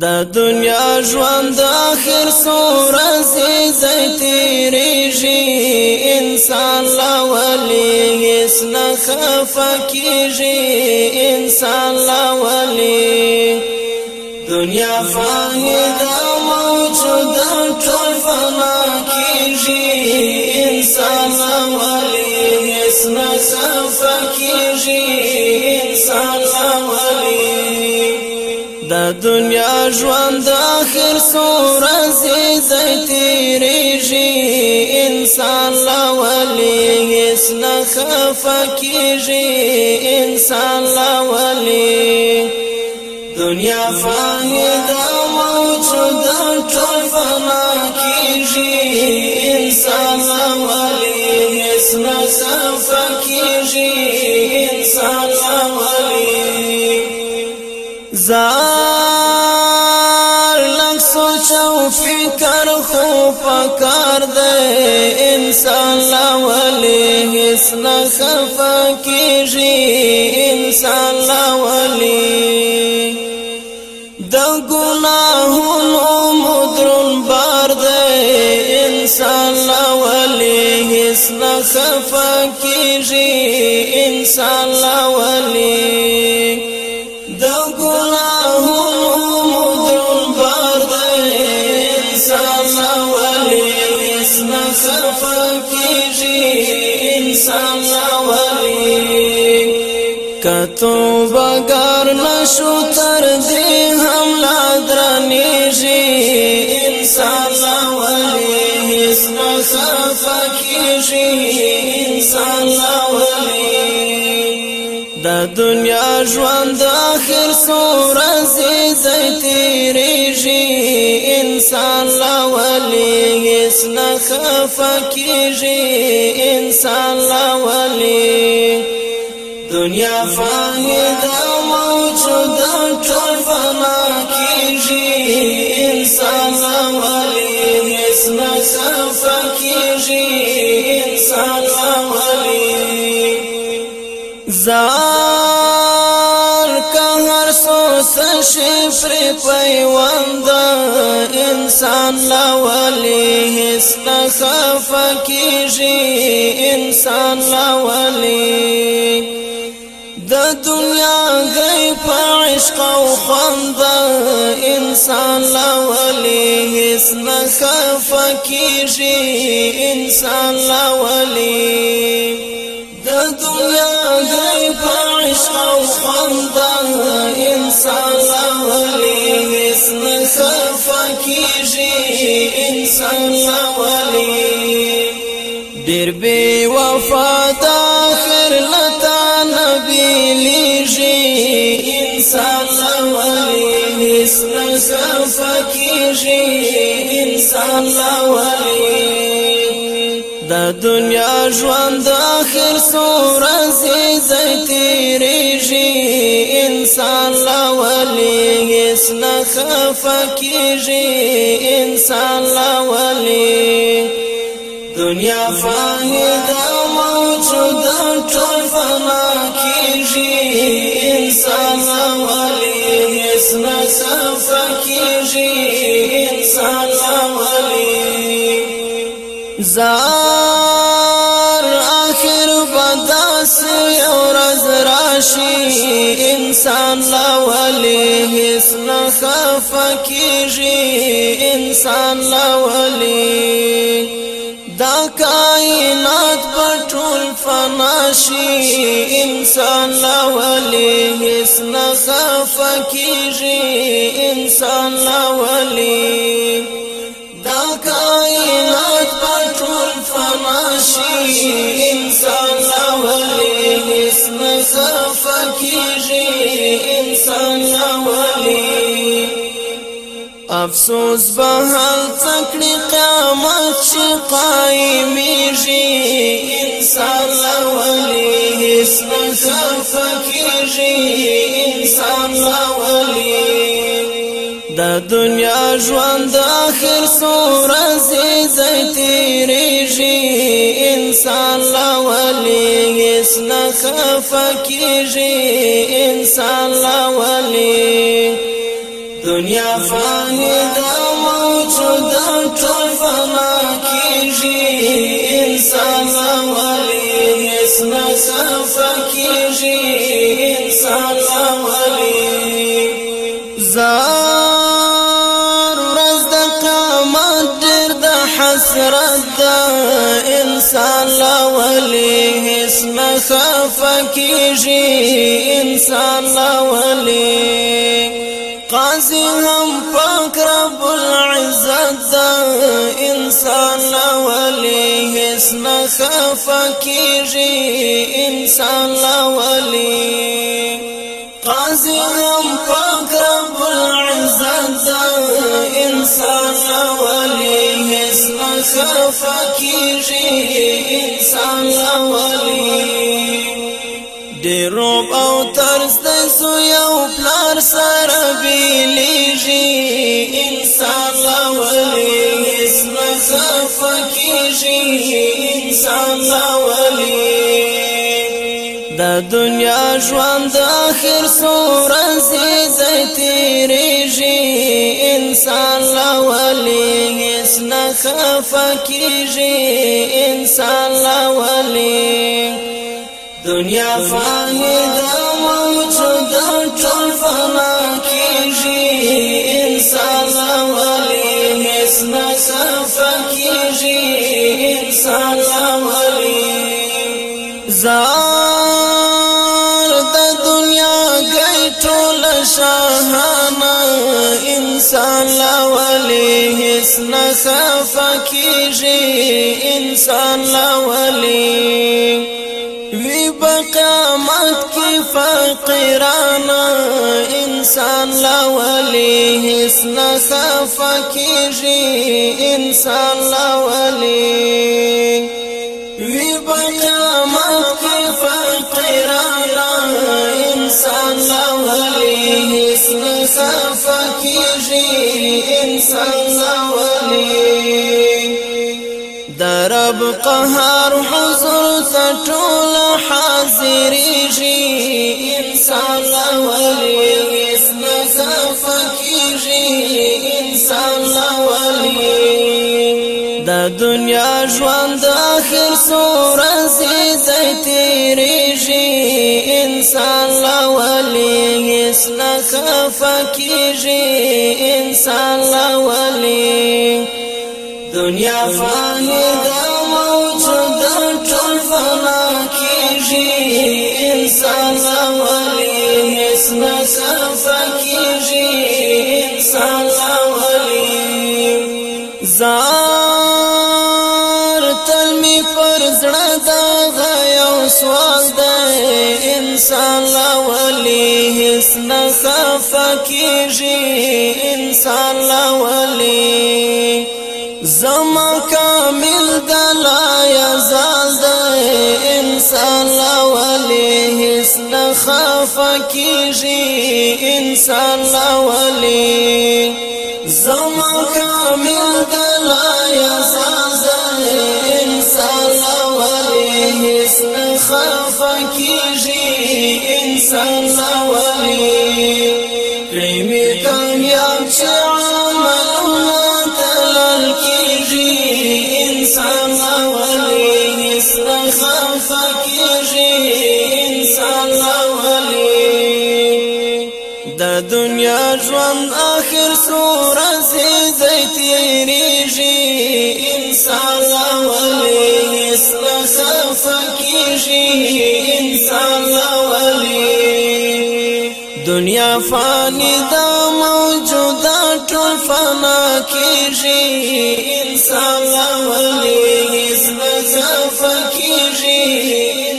د دنیا ژوند د اخر سوره سي زيتيريږي انسان لا ولي اس نه خفکیږي انسان لا ولي دنیا فاني ده دنیا ژوند اخر سور زیدای تیریږي انسان لولي اس نه خفکیږي انسان لولي دنیا فانیدا موجود ټول فنا کیږي انسان لولي اس نه خفکیږي انسان لولي زار پکار دے انسان لولی هیڅ نه خفا جی انسان لولی د ګناهونو مدرن بار دے انسان لولی هیڅ نه خفا جی انسان لولی د ګناه توبګار نشو تر دې هم لا درنيږي انسان ولې هیڅ مصرف کیږي انسان ولې د دنیا ژوند اخر سور زیزې تیریږي انسان ولې هیڅ نه خفه کیږي انسان ولې دنیا فانی دا موجود ټول فنا کیږي انسان ولی نسم صفا کیږي انسان ولی زار که هر سوس شفر پیوند انسان لولی هست خفا کیږي انسان لولی دنیا گئی پا عشق و خوند انسان لولی اس نخف کیشی انسان لولی د دنیا گئی پا عشق و خوند انسان لولی اس نخف کیشی انسان لولی دیر بی وفا نه صفکیږي انسان لا ولی دا دنیا ژوند اخر سور عزیز تیریږي انسان لا ولی اس نه صفکیږي انسان لا ولی دنیا فانه دا موجود ټول صفا کیږي انسان راولي زار اخر بداس یو رز راشي انسان راولي هیڅ نه خفا کیږي انسان راولي دا کائنات پټول فنا انسان لولي هیڅ نه خفکیږي انسان لولي دا کائنات پټول فنا انسان لولي هیڅ نه خفکیږي انسان لولي افسوس به هل تکړی قیامت چې قائمیږي انسان لولي هیڅ نه فکرږي انسان لولي د دنیا ژوند د اخر سوره زیاتې تیریږي انسان لولي هیڅ نه فکرږي انسان لولي دنیا فانی دا موجود ټول فما کیجی انسان ولی هیڅ نه کیجی انسان ولی زار ورځ د قیامت ډېر د حسرت انسان ولی هیڅ نه کیجی انسان ولی قاضي هم پاک رب العزت انسان لولی حس نخفا کیجی انسان لولی قاضي هم پاک رب العزت انسان لولی حس نخفا کیجی انسان لولی ډیروب او ترس د سو یو پلار سره بیلیږي انسان لولي اسم صفکیږي انسان لولي د دنیا ژوند د اخر سورن زید تیریږي انسان لولي اسم صفکیږي انسان لولي دنیا فانی دا موجود دا ټول فنا کیږي انسان ولی هیڅ نه سفکیږي انسان ولی زار د دنیا گئی ټول شاهانه انسان ولی هیڅ نه سفکیږي انسان ولی په قیامت کې فقیرانا انسان لولي هیڅ نه صفکیږي انسان لولي وی په قیامت کې فقیرانا انسان لولي هیڅ نه صفکیږي انسان لولي درب قهار حضور ته دنیا ژوند اخر سوره زیدای تیریږي انسان لا ولی اس نه خفکیږي انسان لا ولی دنیا فانی دا موجود ټول فنا کیږي انسان لا ولی اس نه خفکیږي انسان لا ولی زان زړه دا یو سوال دی انسان لا ولي هیڅ نه خفکیږي انسان لا ولي زما کامل دلا یا زال دی انسان لا ولي هیڅ نه خفکیږي انسان لا ولي زما کامل دلا یا هیڅ خفا کیږي انسان نوري کریمي کامیاب چې عملونه تلل کیږي انسان نوري هیڅ خفا کیږي انسان نوري د دنیا ژوند اخر سور زیږي تیریږي انسان نوري ستا صف کیږي انسان لولي دنیا فانی دا موجودا ټول فنا کیږي انسان لولي ستا صف کیږي